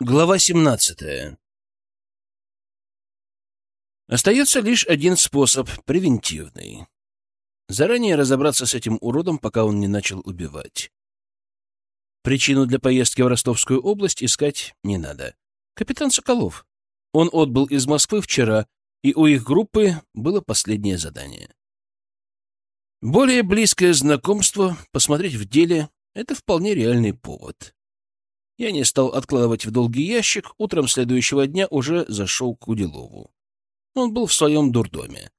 Глава 17. Остается лишь один способ — превентивный. Заранее разобраться с этим уродом, пока он не начал убивать. Причину для поездки в Ростовскую область искать не надо. Капитан Соколов. Он отбыл из Москвы вчера, и у их группы было последнее задание. Более близкое знакомство, посмотреть в деле — это вполне реальный повод. Я не стал откладывать в долгий ящик, утром следующего дня уже зашел к Уделову. Он был в своем дурдоме.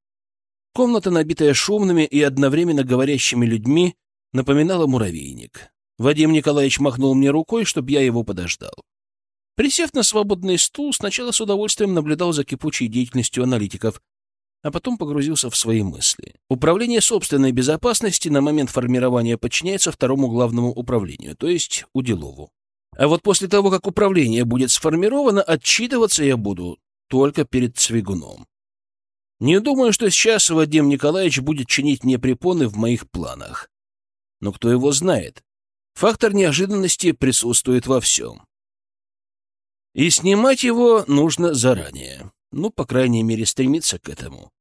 Комната, набитая шумными и одновременно говорящими людьми, напоминала муравейник. Вадим Николаевич махнул мне рукой, чтобы я его подождал. Присев на свободный стул, сначала с удовольствием наблюдал за кипучей деятельностью аналитиков, а потом погрузился в свои мысли. Управление собственной безопасности на момент формирования подчиняется второму главному управлению, то есть Уделову. А вот после того, как управление будет сформировано, отчитываться я буду только перед Цвигуном. Не думаю, что сейчас Вадим Николаевич будет чинить мне препоны в моих планах. Но кто его знает? Фактор неожиданности присутствует во всем. И снимать его нужно заранее. Ну, по крайней мере, стремиться к этому.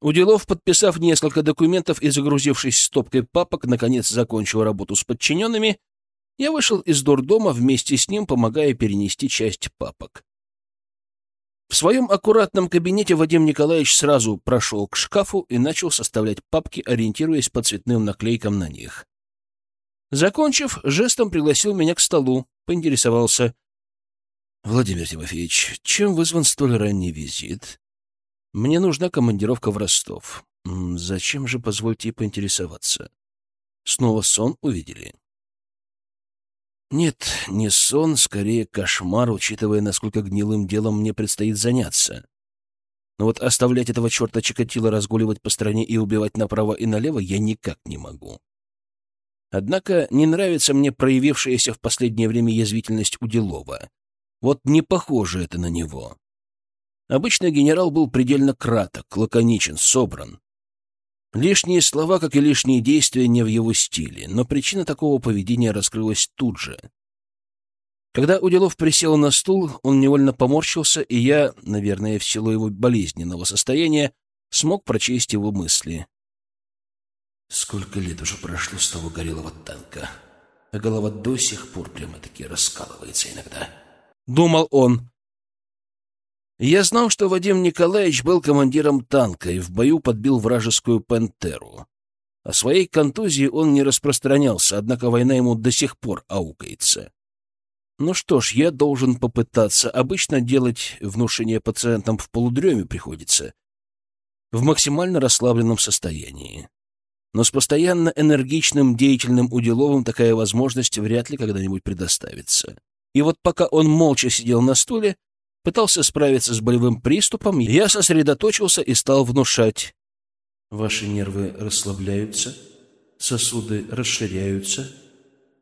Уделов, подписав несколько документов и загрузившись стопкой папок, наконец закончил работу с подчиненными я вышел из дурдома вместе с ним, помогая перенести часть папок. В своем аккуратном кабинете Вадим Николаевич сразу прошел к шкафу и начал составлять папки, ориентируясь по цветным наклейкам на них. Закончив, жестом пригласил меня к столу, поинтересовался. — Владимир Тимофеевич, чем вызван столь ранний визит? Мне нужна командировка в Ростов. Зачем же, позвольте поинтересоваться? Снова сон увидели? Нет, не сон, скорее кошмар, учитывая, насколько гнилым делом мне предстоит заняться. Но вот оставлять этого черта Чикатило разгуливать по стране и убивать направо и налево я никак не могу. Однако не нравится мне проявившаяся в последнее время язвительность Уделова. Вот не похоже это на него. Обычно генерал был предельно краток, лаконичен, собран. Лишние слова, как и лишние действия, не в его стиле, но причина такого поведения раскрылась тут же. Когда Уделов присел на стул, он невольно поморщился, и я, наверное, в силу его болезненного состояния, смог прочесть его мысли. Сколько лет уже прошло с того горелого танка, а голова до сих пор прямо-таки раскалывается иногда. Думал он, я знал, что Вадим Николаевич был командиром танка и в бою подбил вражескую «Пантеру». О своей контузии он не распространялся, однако война ему до сих пор аукается. Ну что ж, я должен попытаться. Обычно делать внушение пациентам в полудреме приходится. В максимально расслабленном состоянии. Но с постоянно энергичным, деятельным Уделовым такая возможность вряд ли когда-нибудь предоставится. И вот пока он молча сидел на стуле, пытался справиться с болевым приступом, я сосредоточился и стал внушать. Ваши нервы расслабляются, сосуды расширяются,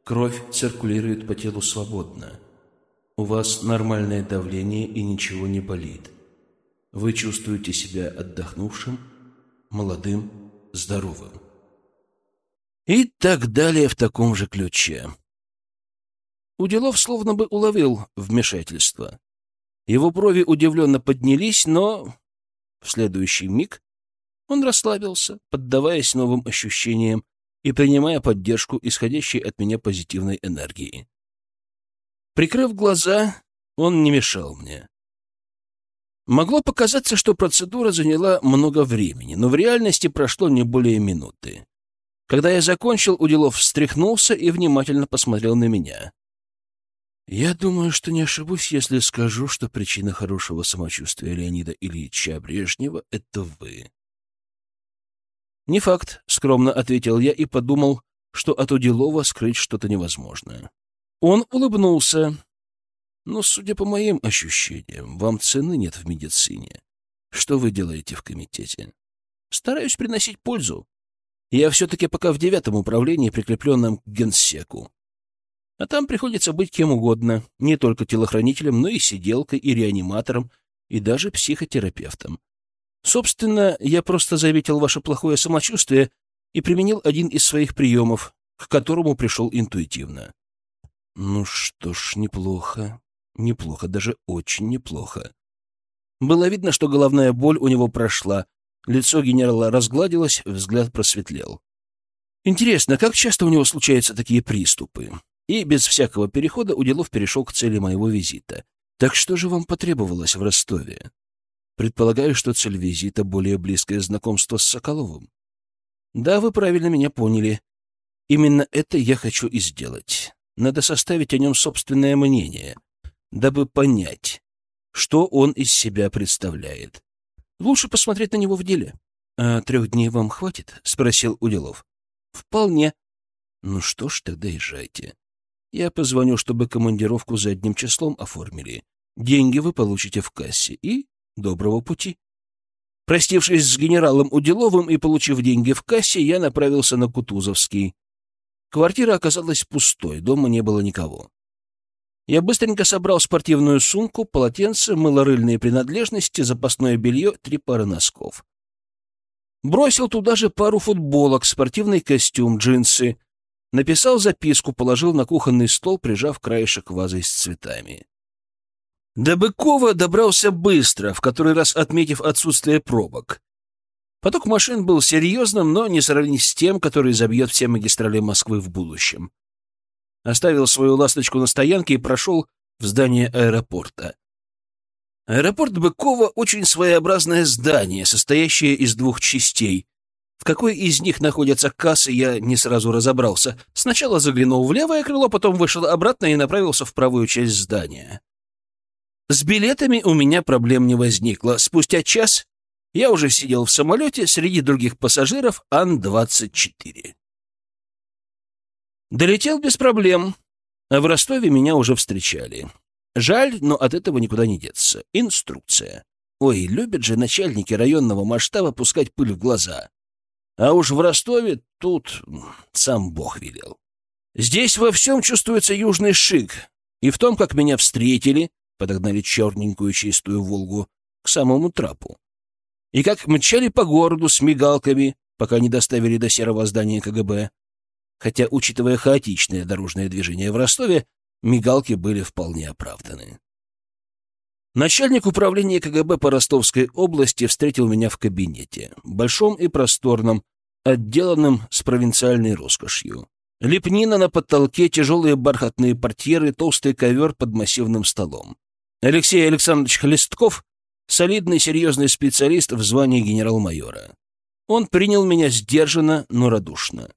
кровь циркулирует по телу свободно. У вас нормальное давление и ничего не болит. Вы чувствуете себя отдохнувшим, молодым, здоровым. И так далее в таком же ключе. Уделов словно бы уловил вмешательство. Его брови удивленно поднялись, но в следующий миг он расслабился, поддаваясь новым ощущениям и принимая поддержку исходящей от меня позитивной энергии. Прикрыв глаза, он не мешал мне. Могло показаться, что процедура заняла много времени, но в реальности прошло не более минуты. Когда я закончил, Уделов встряхнулся и внимательно посмотрел на меня. Я думаю, что не ошибусь, если скажу, что причина хорошего самочувствия Леонида Ильича Брежнева — это вы. «Не факт», — скромно ответил я и подумал, что от Удилова скрыть что-то невозможно. Он улыбнулся. «Но, судя по моим ощущениям, вам цены нет в медицине. Что вы делаете в комитете?» «Стараюсь приносить пользу. Я все-таки пока в девятом управлении, прикрепленном к генсеку. А там приходится быть кем угодно, не только телохранителем, но и сиделкой, и реаниматором, и даже психотерапевтом. Собственно, я просто заметил ваше плохое самочувствие и применил один из своих приемов, к которому пришел интуитивно. Ну что ж, неплохо. Неплохо, даже очень неплохо. Было видно, что головная боль у него прошла. Лицо генерала разгладилось, взгляд просветлел. Интересно, как часто у него случаются такие приступы? И без всякого перехода Уделов перешел к цели моего визита. Так что же вам потребовалось в Ростове? Предполагаю, что цель визита — более близкое знакомство с Соколовым. Да, вы правильно меня поняли. Именно это я хочу и сделать. Надо составить о нем собственное мнение, дабы понять, что он из себя представляет. Лучше посмотреть на него в деле. — А трех дней вам хватит? — спросил Уделов. — Вполне. — Ну что ж, тогда езжайте. Я позвоню, чтобы командировку задним числом оформили. Деньги вы получите в кассе. И доброго пути. Простившись с генералом Уделовым и получив деньги в кассе, я направился на Кутузовский. Квартира оказалась пустой, дома не было никого. Я быстренько собрал спортивную сумку, полотенце, мылорыльные принадлежности, запасное белье, три пары носков. Бросил туда же пару футболок, спортивный костюм, джинсы. Написал записку, положил на кухонный стол, прижав краешек вазой с цветами. До Быкова добрался быстро, в который раз отметив отсутствие пробок. Поток машин был серьезным, но не сравнить с тем, который забьет все магистрали Москвы в будущем. Оставил свою ласточку на стоянке и прошел в здание аэропорта. Аэропорт Быкова — очень своеобразное здание, состоящее из двух частей. Какой из них находятся кассы, я не сразу разобрался. Сначала заглянул в левое крыло, потом вышел обратно и направился в правую часть здания. С билетами у меня проблем не возникло. Спустя час я уже сидел в самолете среди других пассажиров Ан-24. Долетел без проблем, а в Ростове меня уже встречали. Жаль, но от этого никуда не деться. Инструкция. Ой, любят же начальники районного масштаба пускать пыль в глаза. А уж в Ростове тут сам Бог велел. Здесь во всем чувствуется южный шик. И в том, как меня встретили, подогнали черненькую чистую «Волгу» к самому трапу. И как мчали по городу с мигалками, пока не доставили до серого здания КГБ. Хотя, учитывая хаотичное дорожное движение в Ростове, мигалки были вполне оправданы. Начальник управления КГБ по Ростовской области встретил меня в кабинете, большом и просторном, отделанном с провинциальной роскошью. Лепнина на потолке, тяжелые бархатные портьеры, толстый ковер под массивным столом. Алексей Александрович Хлестков — солидный серьезный специалист в звании генерал-майора. Он принял меня сдержанно, но радушно.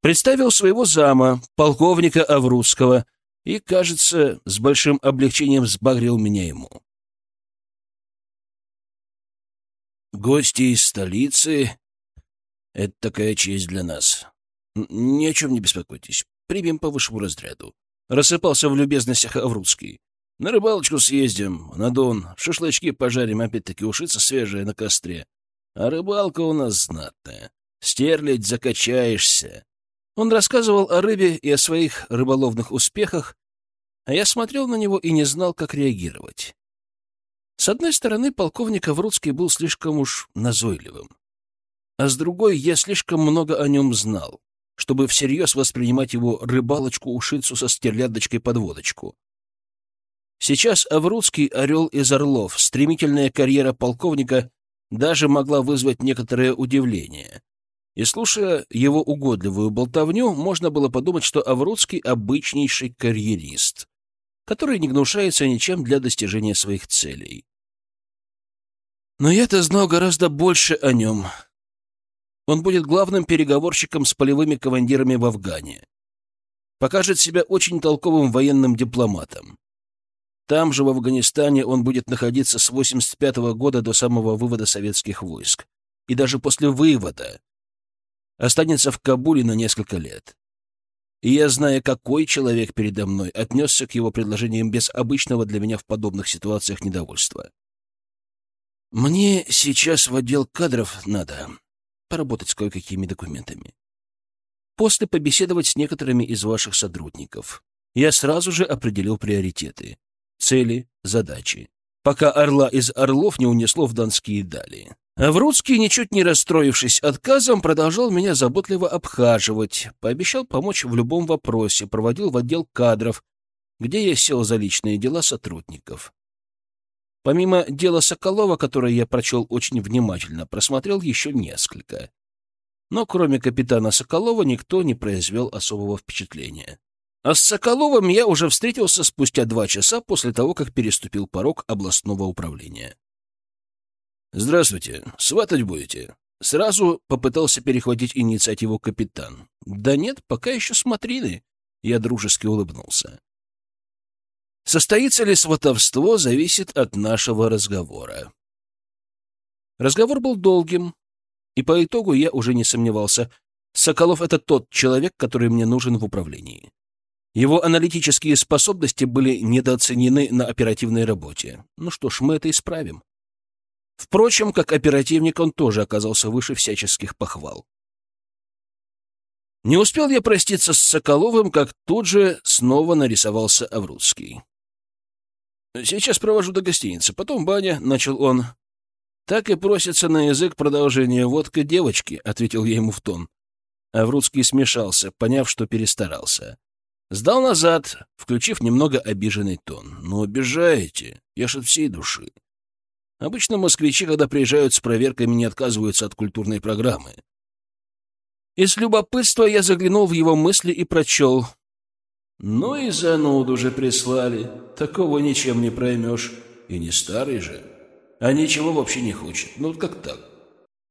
Представил своего зама, полковника Аврусского, и, кажется, с большим облегчением сбагрил меня ему. Гости из столицы — это такая честь для нас. Ни о чем не беспокойтесь, примем по высшему разряду. Рассыпался в любезностях Аврусский. На рыбалочку съездим, на Дон, шашлычки пожарим, опять-таки ушица свежая на костре. А рыбалка у нас знатная. Стерлядь закачаешься. Он рассказывал о рыбе и о своих рыболовных успехах, а я смотрел на него и не знал, как реагировать. С одной стороны, полковник Аврудский был слишком уж назойливым, а с другой я слишком много о нем знал, чтобы всерьез воспринимать его рыбалочку-ушицу со стерлядочкой-подводочку. Сейчас Аврудский орел из орлов, стремительная карьера полковника даже могла вызвать некоторое удивление. И слушая его угодливую болтовню, можно было подумать, что Аврудский — обычнейший карьерист, который не гнушается ничем для достижения своих целей. Но я-то знал гораздо больше о нем. Он будет главным переговорщиком с полевыми командирами в Афгане. Покажет себя очень толковым военным дипломатом. Там же, в Афганистане, он будет находиться с 85 -го года до самого вывода советских войск. И даже после вывода останется в Кабуле на несколько лет. И я, зная, какой человек передо мной, отнесся к его предложениям без обычного для меня в подобных ситуациях недовольства. Мне сейчас в отдел кадров надо поработать с кое-какими документами. После побеседовать с некоторыми из ваших сотрудников. Я сразу же определил приоритеты цели, задачи, пока орла из орлов не унесло в донские дали. Аврудский, ничуть не расстроившись отказом, продолжал меня заботливо обхаживать, пообещал помочь в любом вопросе, проводил в отдел кадров где я сел за личные дела сотрудников. Помимо дела Соколова, которое я прочел очень внимательно, просмотрел еще несколько. Но кроме капитана Соколова никто не произвел особого впечатления. А с Соколовым я уже встретился спустя два часа после того, как переступил порог областного управления. «Здравствуйте. Сватать будете?» Сразу попытался перехватить инициативу капитан. «Да нет, пока еще смотрины». Я дружески улыбнулся. Состоится ли сватовство, зависит от нашего разговора. Разговор был долгим, и по итогу я уже не сомневался. Соколов — это тот человек, который мне нужен в управлении. Его аналитические способности были недооценены на оперативной работе. Ну что ж, мы это исправим. Впрочем, как оперативник он тоже оказался выше всяческих похвал. Не успел я проститься с Соколовым, как тут же снова нарисовался Аврудский. «Сейчас провожу до гостиницы, потом баня», — начал он. «Так и просится на язык продолжение водка девочки», — ответил я ему в тон. Аврудский смешался, поняв, что перестарался. Сдал назад, включив немного обиженный тон. «Ну, обижаете. Я ж от всей души. Обычно москвичи, когда приезжают с проверками, не отказываются от культурной программы. Из любопытства я заглянул в его мысли и прочел. «Ну и зануду же прислали. Такого ничем не проймешь. И не старый же. А ничего вообще не хочет. Ну как так?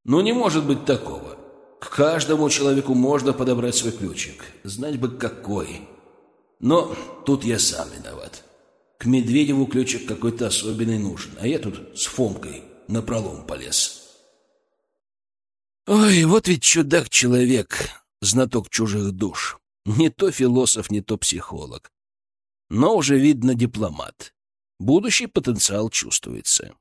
Ну не может быть такого. К каждому человеку можно подобрать свой ключик. Знать бы какой. Но тут я сам виноват. К Медведеву ключик какой-то особенный нужен, а я тут с Фомкой на пролом полез». Ой, вот ведь чудак-человек, знаток чужих душ. Не то философ, не то психолог. Но уже видно дипломат. Будущий потенциал чувствуется.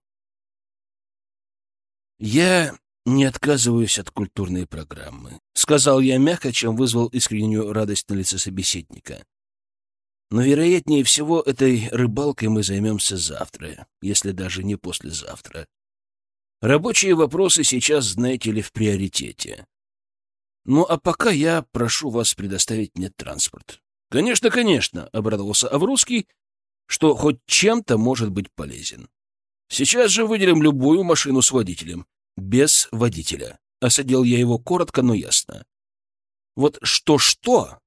«Я не отказываюсь от культурной программы», — сказал я мягко, чем вызвал искреннюю радость на лице собеседника. «Но, вероятнее всего, этой рыбалкой мы займемся завтра, если даже не послезавтра. Рабочие вопросы сейчас, знаете ли, в приоритете. Ну, а пока я прошу вас предоставить мне транспорт. Конечно, конечно, — обрадовался Аврусский, что хоть чем-то может быть полезен. Сейчас же выделим любую машину с водителем. Без водителя. Осадил я его коротко, но ясно. Вот что-что,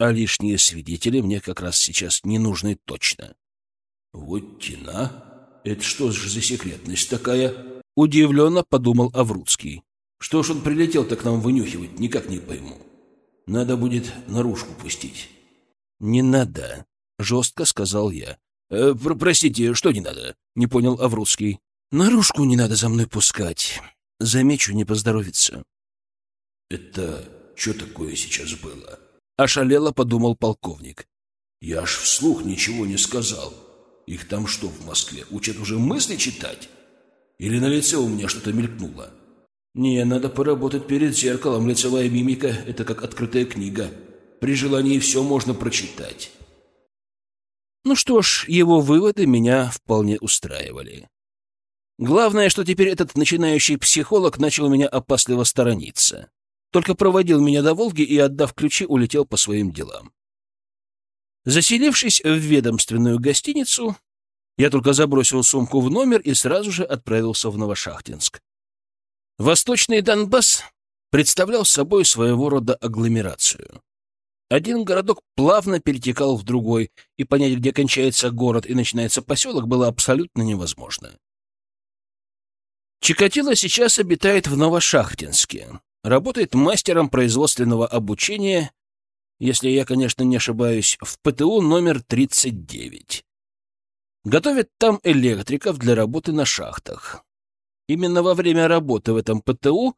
а лишние свидетели мне как раз сейчас не нужны точно. Вот тена. Это что же за секретность такая? Удивленно подумал Аврудский. Что ж он прилетел-то к нам вынюхивать, никак не пойму. Надо будет наружку пустить. Не надо, жестко сказал я. «Э, про простите, что не надо? Не понял Аврудский. Наружку не надо за мной пускать. Замечу, не поздоровится. Это что такое сейчас было? Ошалело подумал полковник. Я аж вслух ничего не сказал. Их там что в Москве, учат уже мысли читать? Или на лице у меня что-то мелькнуло? Не, надо поработать перед зеркалом. Лицевая мимика — это как открытая книга. При желании все можно прочитать. Ну что ж, его выводы меня вполне устраивали. Главное, что теперь этот начинающий психолог начал меня опасливо сторониться. Только проводил меня до Волги и, отдав ключи, улетел по своим делам. Заселившись в ведомственную гостиницу, я только забросил сумку в номер и сразу же отправился в Новошахтинск. Восточный Донбасс представлял собой своего рода агломерацию. Один городок плавно перетекал в другой, и понять, где кончается город и начинается поселок, было абсолютно невозможно. Чикатило сейчас обитает в Новошахтинске, работает мастером производственного обучения, если я, конечно, не ошибаюсь, в ПТУ номер 39. Готовят там электриков для работы на шахтах. Именно во время работы в этом ПТУ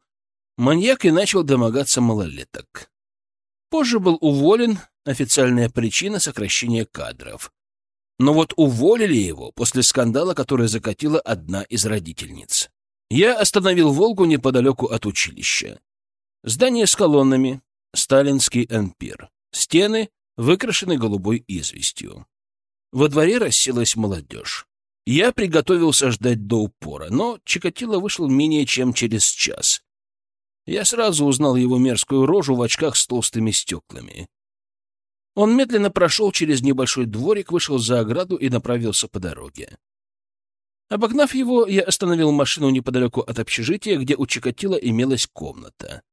маньяк и начал домогаться малолеток. Позже был уволен, официальная причина сокращения кадров. Но вот уволили его после скандала, который закатила одна из родительниц. Я остановил «Волгу» неподалеку от училища. Здание с колоннами, сталинский ампир. Стены выкрашены голубой известью. Во дворе расселась молодежь. Я приготовился ждать до упора, но Чикатило вышел менее чем через час. Я сразу узнал его мерзкую рожу в очках с толстыми стеклами. Он медленно прошел через небольшой дворик, вышел за ограду и направился по дороге. Обогнав его, я остановил машину неподалеку от общежития, где у Чикатила имелась комната.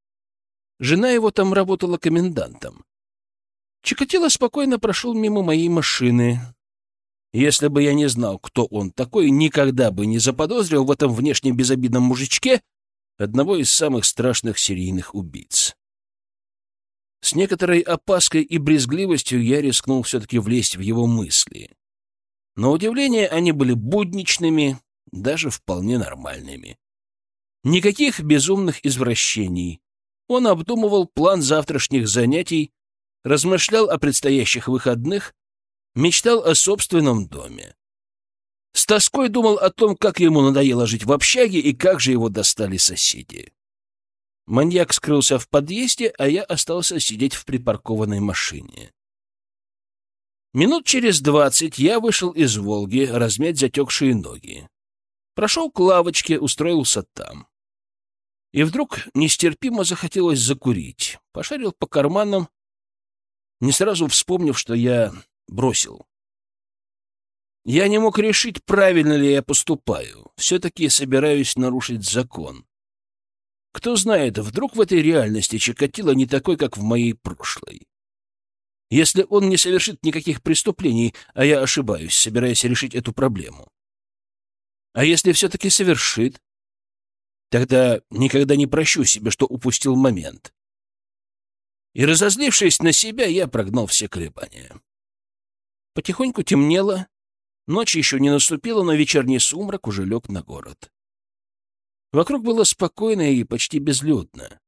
Жена его там работала комендантом. Чикатило спокойно прошел мимо моей машины. Если бы я не знал, кто он такой, никогда бы не заподозрил в этом внешне безобидном мужичке одного из самых страшных серийных убийц. С некоторой опаской и брезгливостью я рискнул все-таки влезть в его мысли. На удивление, они были будничными, даже вполне нормальными. Никаких безумных извращений. Он обдумывал план завтрашних занятий, размышлял о предстоящих выходных, мечтал о собственном доме. С тоской думал о том, как ему надоело жить в общаге и как же его достали соседи. Маньяк скрылся в подъезде, а я остался сидеть в припаркованной машине. Минут через двадцать я вышел из «Волги» размять затекшие ноги. Прошел к лавочке, устроился там. И вдруг нестерпимо захотелось закурить. Пошарил по карманам, не сразу вспомнив, что я бросил. Я не мог решить, правильно ли я поступаю. Все-таки собираюсь нарушить закон. Кто знает, вдруг в этой реальности Чикатило не такой, как в моей прошлой. Если он не совершит никаких преступлений, а я ошибаюсь, собираясь решить эту проблему. А если все-таки совершит, тогда никогда не прощу себе, что упустил момент. И, разозлившись на себя, я прогнал все колебания. Потихоньку темнело, ночь еще не наступила, но вечерний сумрак уже лег на город. Вокруг было спокойно и почти безлюдно.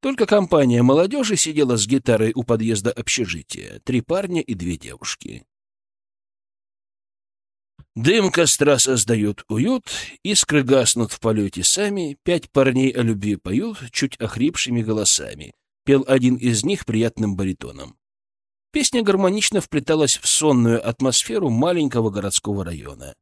Только компания молодежи сидела с гитарой у подъезда общежития. Три парня и две девушки. Дым костра создает уют, искры гаснут в полете сами, пять парней о любви поют чуть охрипшими голосами. Пел один из них приятным баритоном. Песня гармонично вплеталась в сонную атмосферу маленького городского района.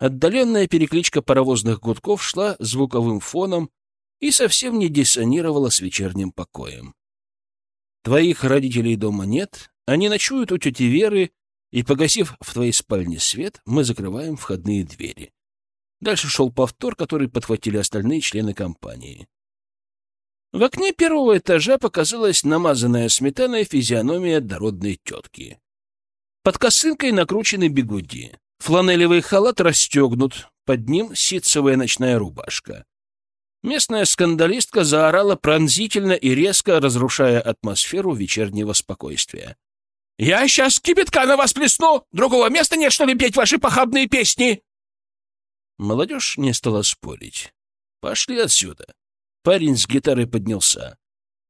Отдаленная перекличка паровозных гудков шла звуковым фоном и совсем не диссонировала с вечерним покоем. Твоих родителей дома нет, они ночуют у тети Веры, и, погасив в твоей спальне свет, мы закрываем входные двери. Дальше шел повтор, который подхватили остальные члены компании. В окне первого этажа показалась намазанная сметаной физиономия дородной тетки. Под косынкой накручены бегуди. Фланелевый халат расстегнут, под ним ситцевая ночная рубашка. Местная скандалистка заорала пронзительно и резко, разрушая атмосферу вечернего спокойствия. «Я сейчас кипятка на вас плесну! Другого места нет, что ли, петь ваши похабные песни?» Молодежь не стала спорить. «Пошли отсюда!» Парень с гитарой поднялся.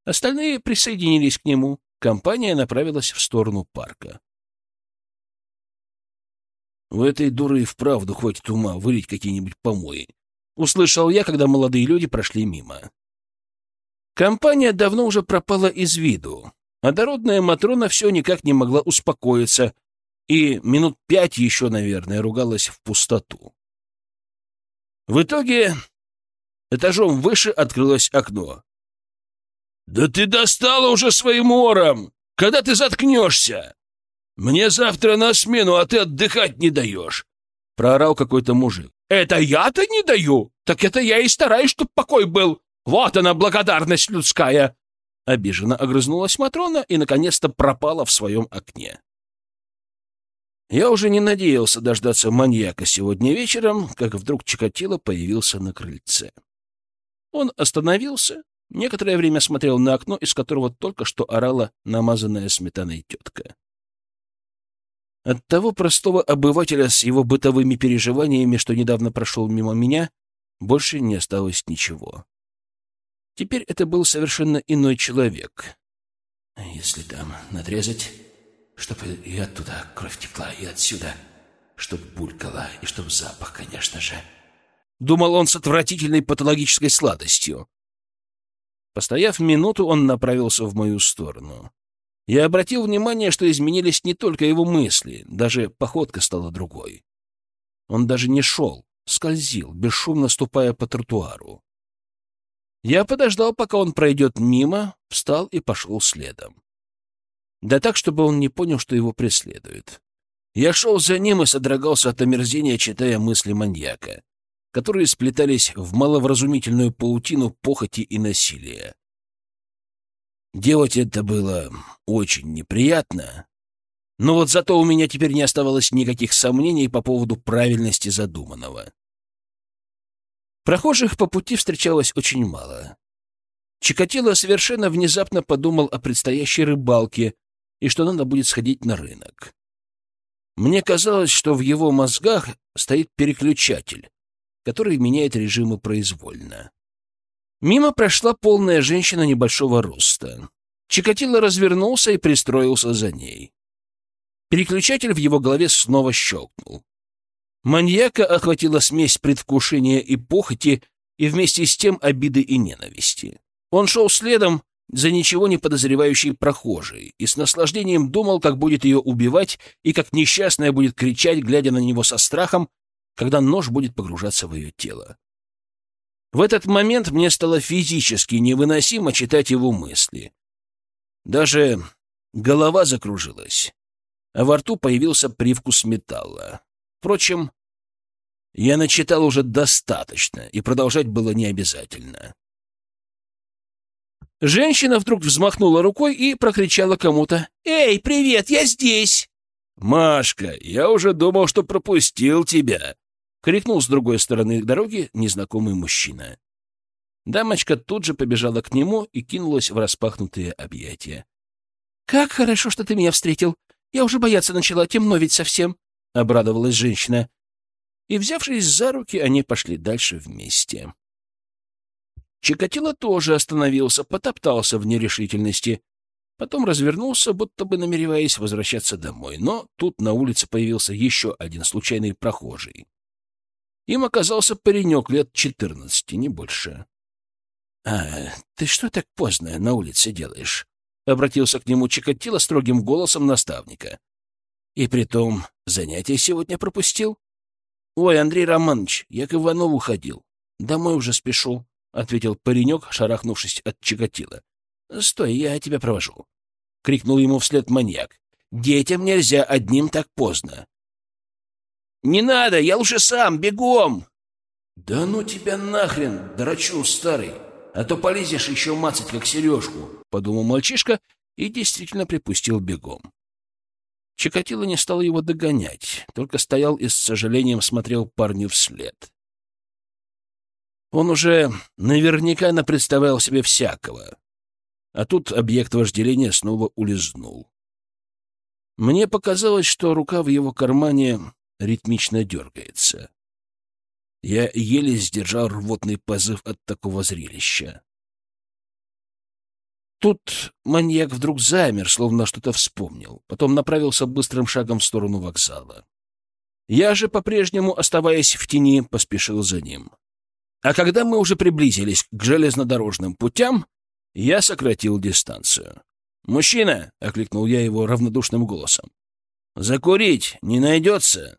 Остальные присоединились к нему. Компания направилась в сторону парка. У этой дуры и вправду хватит ума вылить какие-нибудь помои. Услышал я, когда молодые люди прошли мимо. Компания давно уже пропала из виду, а дородная Матрона все никак не могла успокоиться и минут пять еще, наверное, ругалась в пустоту. В итоге этажом выше открылось окно. «Да ты достала уже своим ором! Когда ты заткнешься?» «Мне завтра на смену, а ты отдыхать не даешь!» — проорал какой-то мужик. «Это я-то не даю? Так это я и стараюсь, чтоб покой был! Вот она, благодарность людская!» Обиженно огрызнулась Матрона и, наконец-то, пропала в своем окне. Я уже не надеялся дождаться маньяка сегодня вечером, как вдруг Чикатило появился на крыльце. Он остановился, некоторое время смотрел на окно, из которого только что орала намазанная сметаной тетка. От того простого обывателя с его бытовыми переживаниями, что недавно прошел мимо меня, больше не осталось ничего. Теперь это был совершенно иной человек. Если там надрезать, чтобы и оттуда кровь текла, и отсюда, чтоб булькала, и чтоб запах, конечно же. Думал он с отвратительной патологической сладостью. Постояв минуту, он направился в мою сторону. Я обратил внимание, что изменились не только его мысли, даже походка стала другой. Он даже не шел, скользил, бесшумно ступая по тротуару. Я подождал, пока он пройдет мимо, встал и пошел следом. Да так, чтобы он не понял, что его преследуют. Я шел за ним и содрогался от омерзения, читая мысли маньяка, которые сплетались в маловразумительную паутину похоти и насилия. Делать это было очень неприятно, но вот зато у меня теперь не оставалось никаких сомнений по поводу правильности задуманного. Прохожих по пути встречалось очень мало. Чикатило совершенно внезапно подумал о предстоящей рыбалке и что надо будет сходить на рынок. Мне казалось, что в его мозгах стоит переключатель, который меняет режимы произвольно. Мимо прошла полная женщина небольшого роста. Чикатило развернулся и пристроился за ней. Переключатель в его голове снова щелкнул. Маньяка охватила смесь предвкушения и похоти, и вместе с тем обиды и ненависти. Он шел следом, за ничего не подозревающей прохожей и с наслаждением думал, как будет ее убивать и как несчастная будет кричать, глядя на него со страхом, когда нож будет погружаться в ее тело. В этот момент мне стало физически невыносимо читать его мысли. Даже голова закружилась, а во рту появился привкус металла. Впрочем, я начитал уже достаточно, и продолжать было не обязательно. Женщина вдруг взмахнула рукой и прокричала кому-то. «Эй, привет, я здесь!» «Машка, я уже думал, что пропустил тебя!» — крикнул с другой стороны дороги незнакомый мужчина. Дамочка тут же побежала к нему и кинулась в распахнутые объятия. «Как хорошо, что ты меня встретил! Я уже бояться начала, темно ведь совсем!» — обрадовалась женщина. И, взявшись за руки, они пошли дальше вместе. Чикатило тоже остановился, потоптался в нерешительности. Потом развернулся, будто бы намереваясь возвращаться домой. Но тут на улице появился еще один случайный прохожий. Им оказался паренек лет четырнадцати, не больше. — А, ты что так поздно на улице делаешь? — обратился к нему Чикатило строгим голосом наставника. — И притом занятия сегодня пропустил? — Ой, Андрей Романович, я к Иванову ходил. Домой уже спешу. — ответил паренек, шарахнувшись от Чикатила. — Стой, я тебя провожу, — крикнул ему вслед маньяк. — Детям нельзя одним так поздно. — Не надо, я лучше сам, бегом! — Да ну тебя нахрен, драчу старый, а то полезешь еще мацать, как сережку, — подумал мальчишка и действительно припустил бегом. Чикатило не стал его догонять, только стоял и с сожалением смотрел парню вслед. — он уже наверняка напредставлял себе всякого. А тут объект вожделения снова улизнул. Мне показалось, что рука в его кармане ритмично дергается. Я еле сдержал рвотный позыв от такого зрелища. Тут маньяк вдруг замер, словно что-то вспомнил, потом направился быстрым шагом в сторону вокзала. Я же, по-прежнему оставаясь в тени, поспешил за ним. А когда мы уже приблизились к железнодорожным путям, я сократил дистанцию. «Мужчина!» — окликнул я его равнодушным голосом. «Закурить не найдется?»